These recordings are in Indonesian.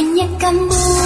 anh nhé cảm ơn.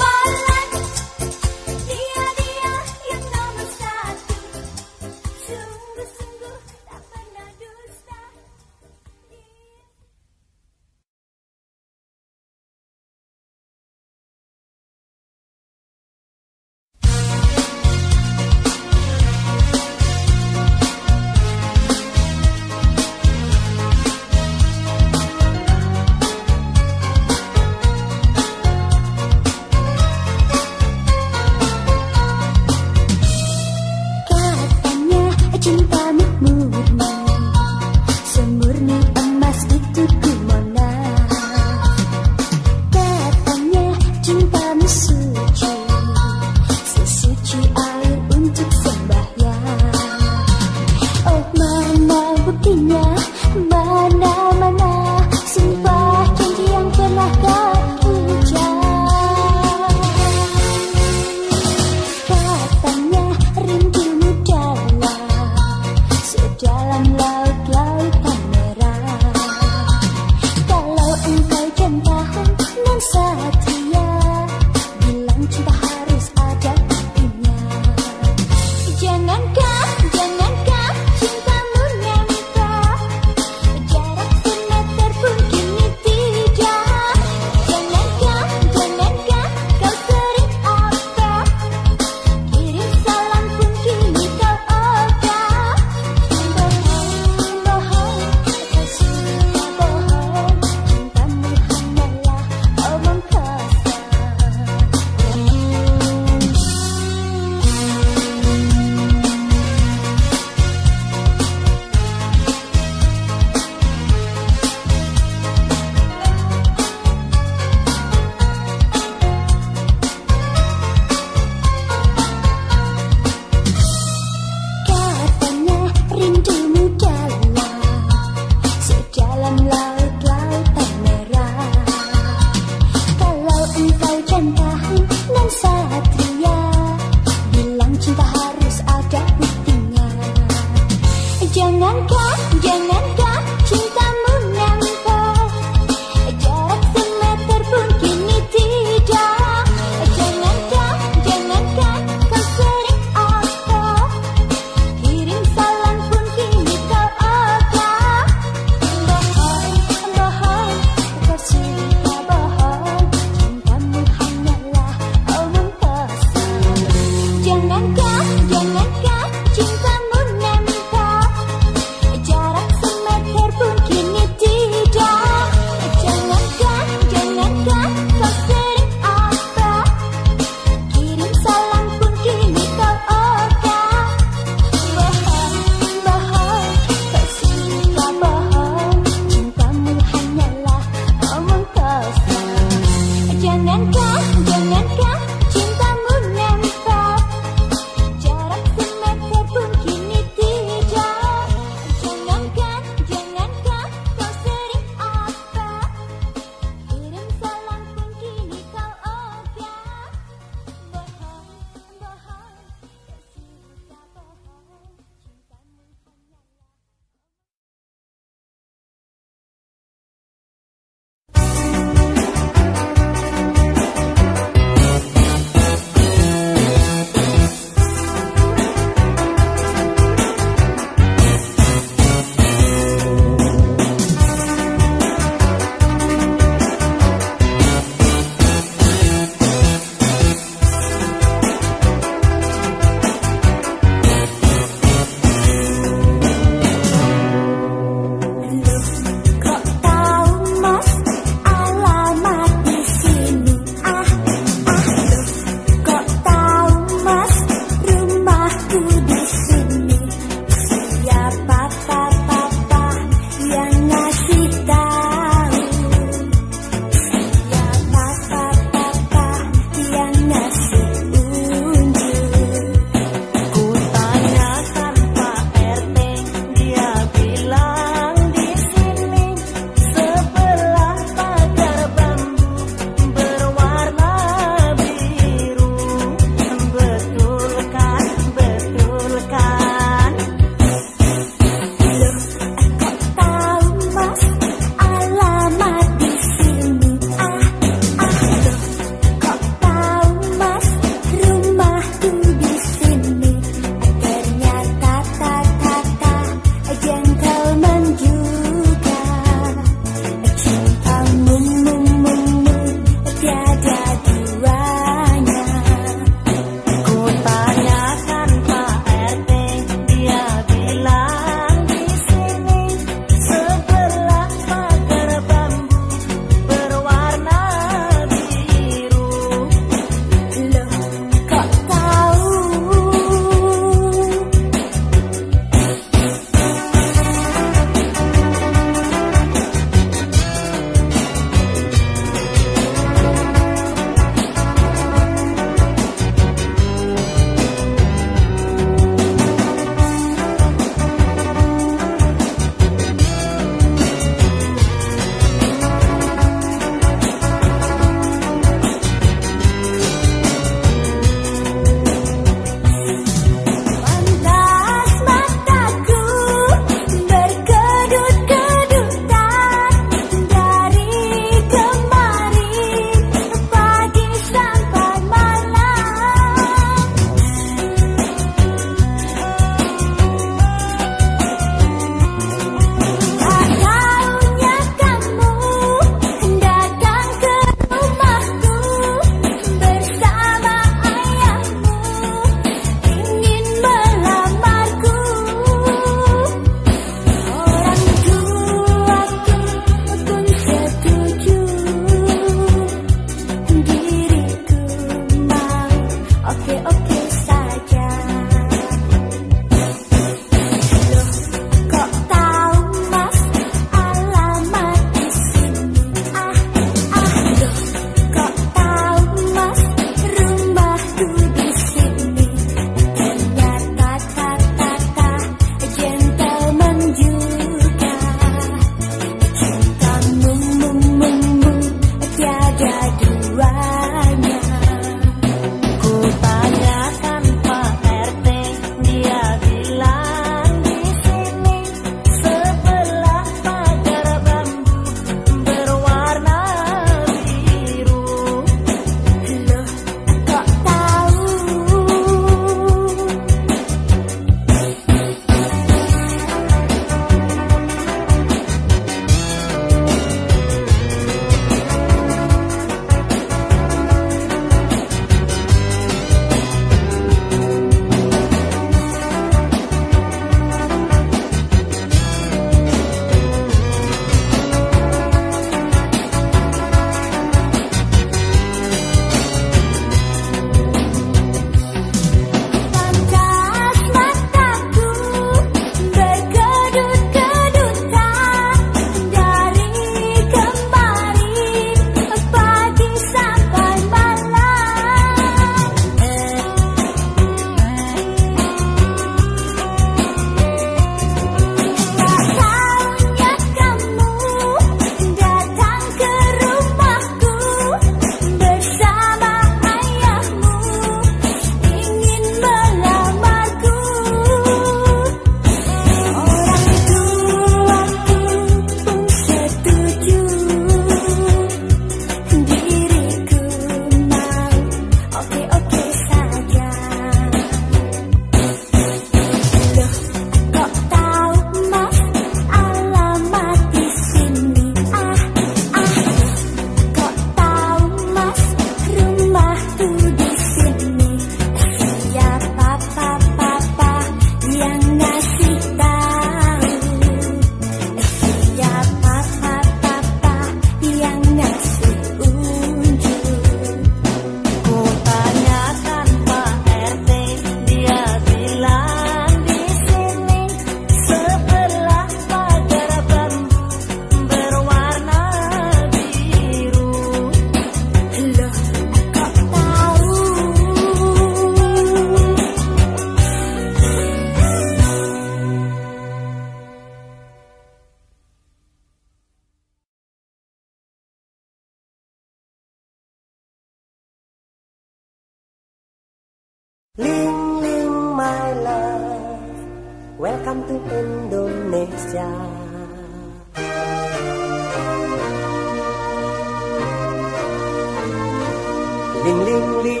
peduli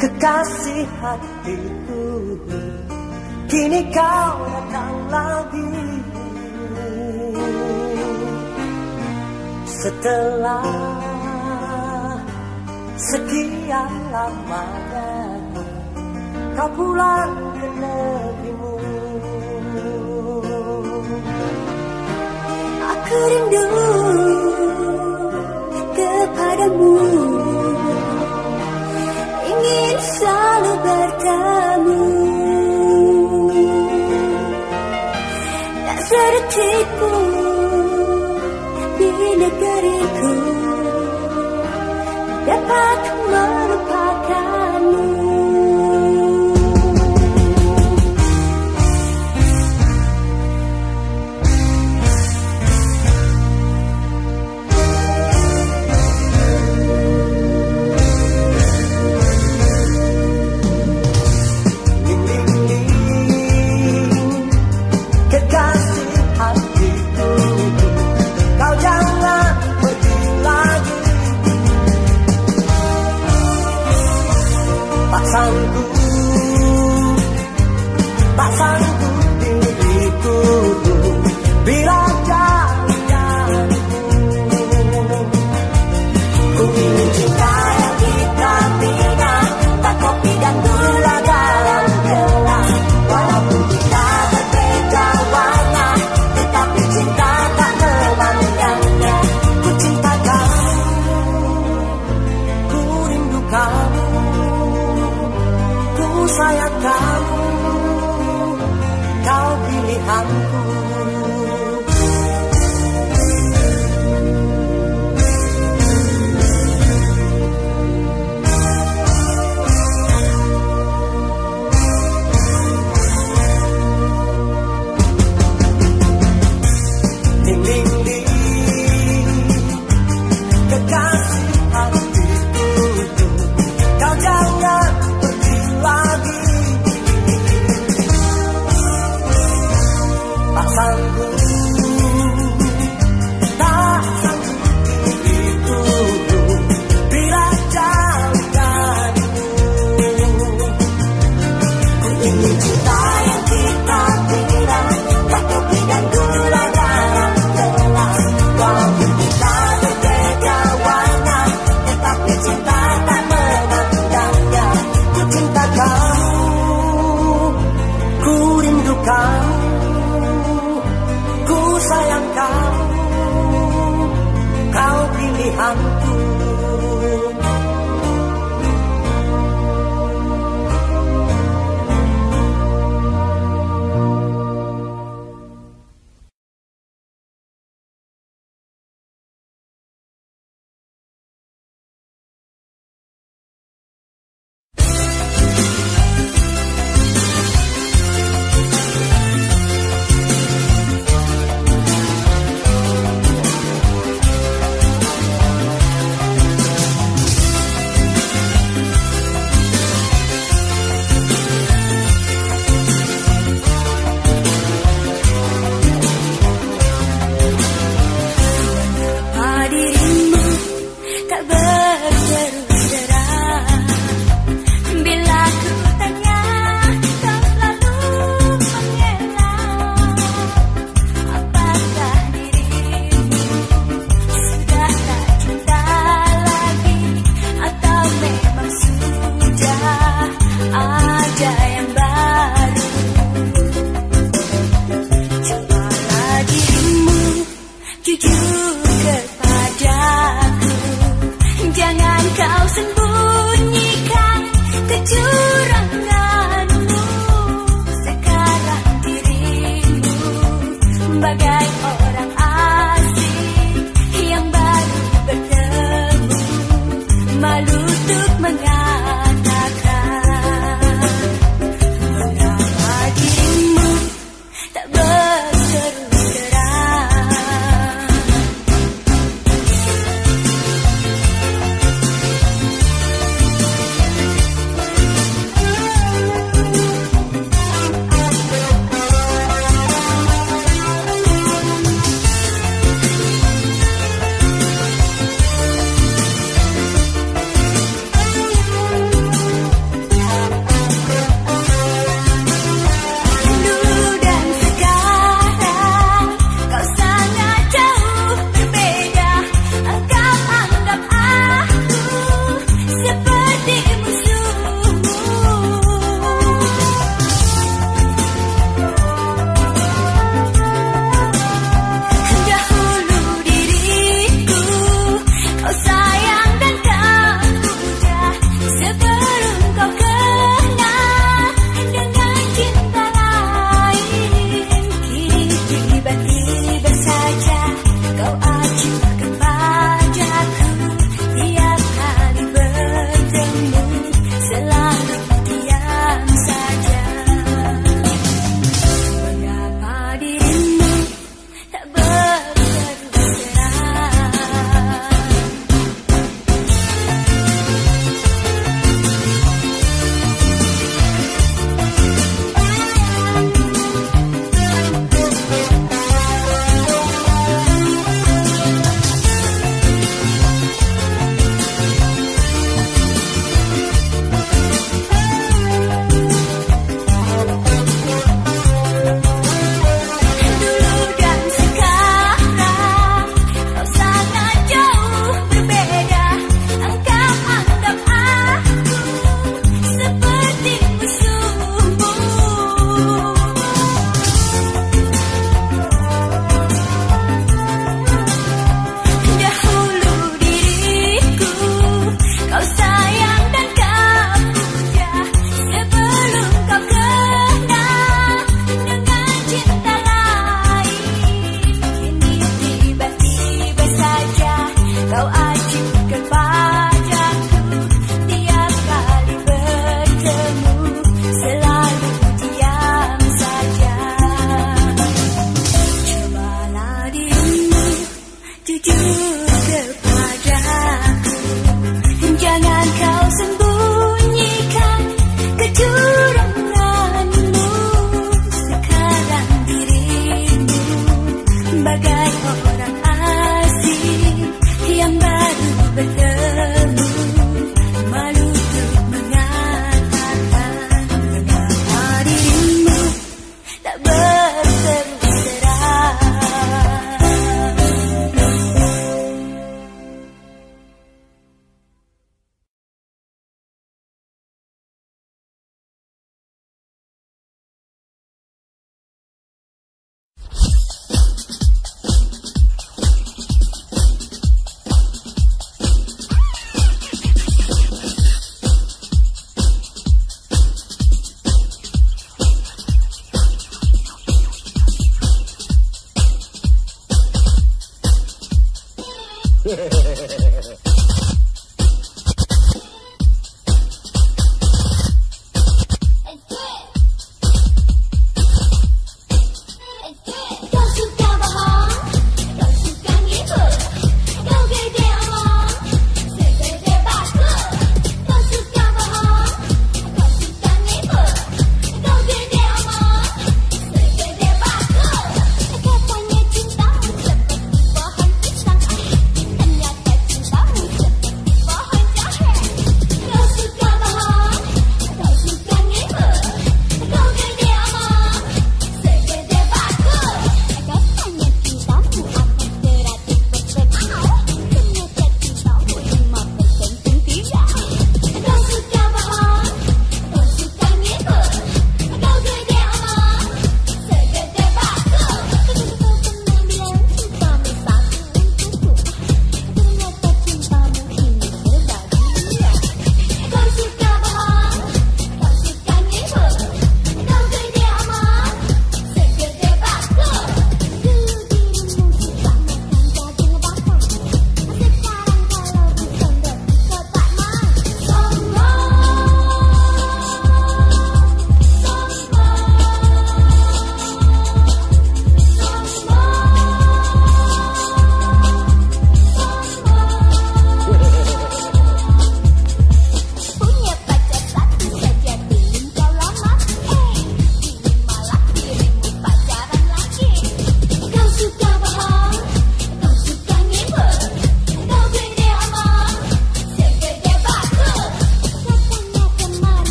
Kekasih hatiku Kini kau datang lagi. Setelah sekian lamanya Kau pulang ke negerimu. Aku rindu menebarkanmu Tak sedikitku di negeriku. Dapat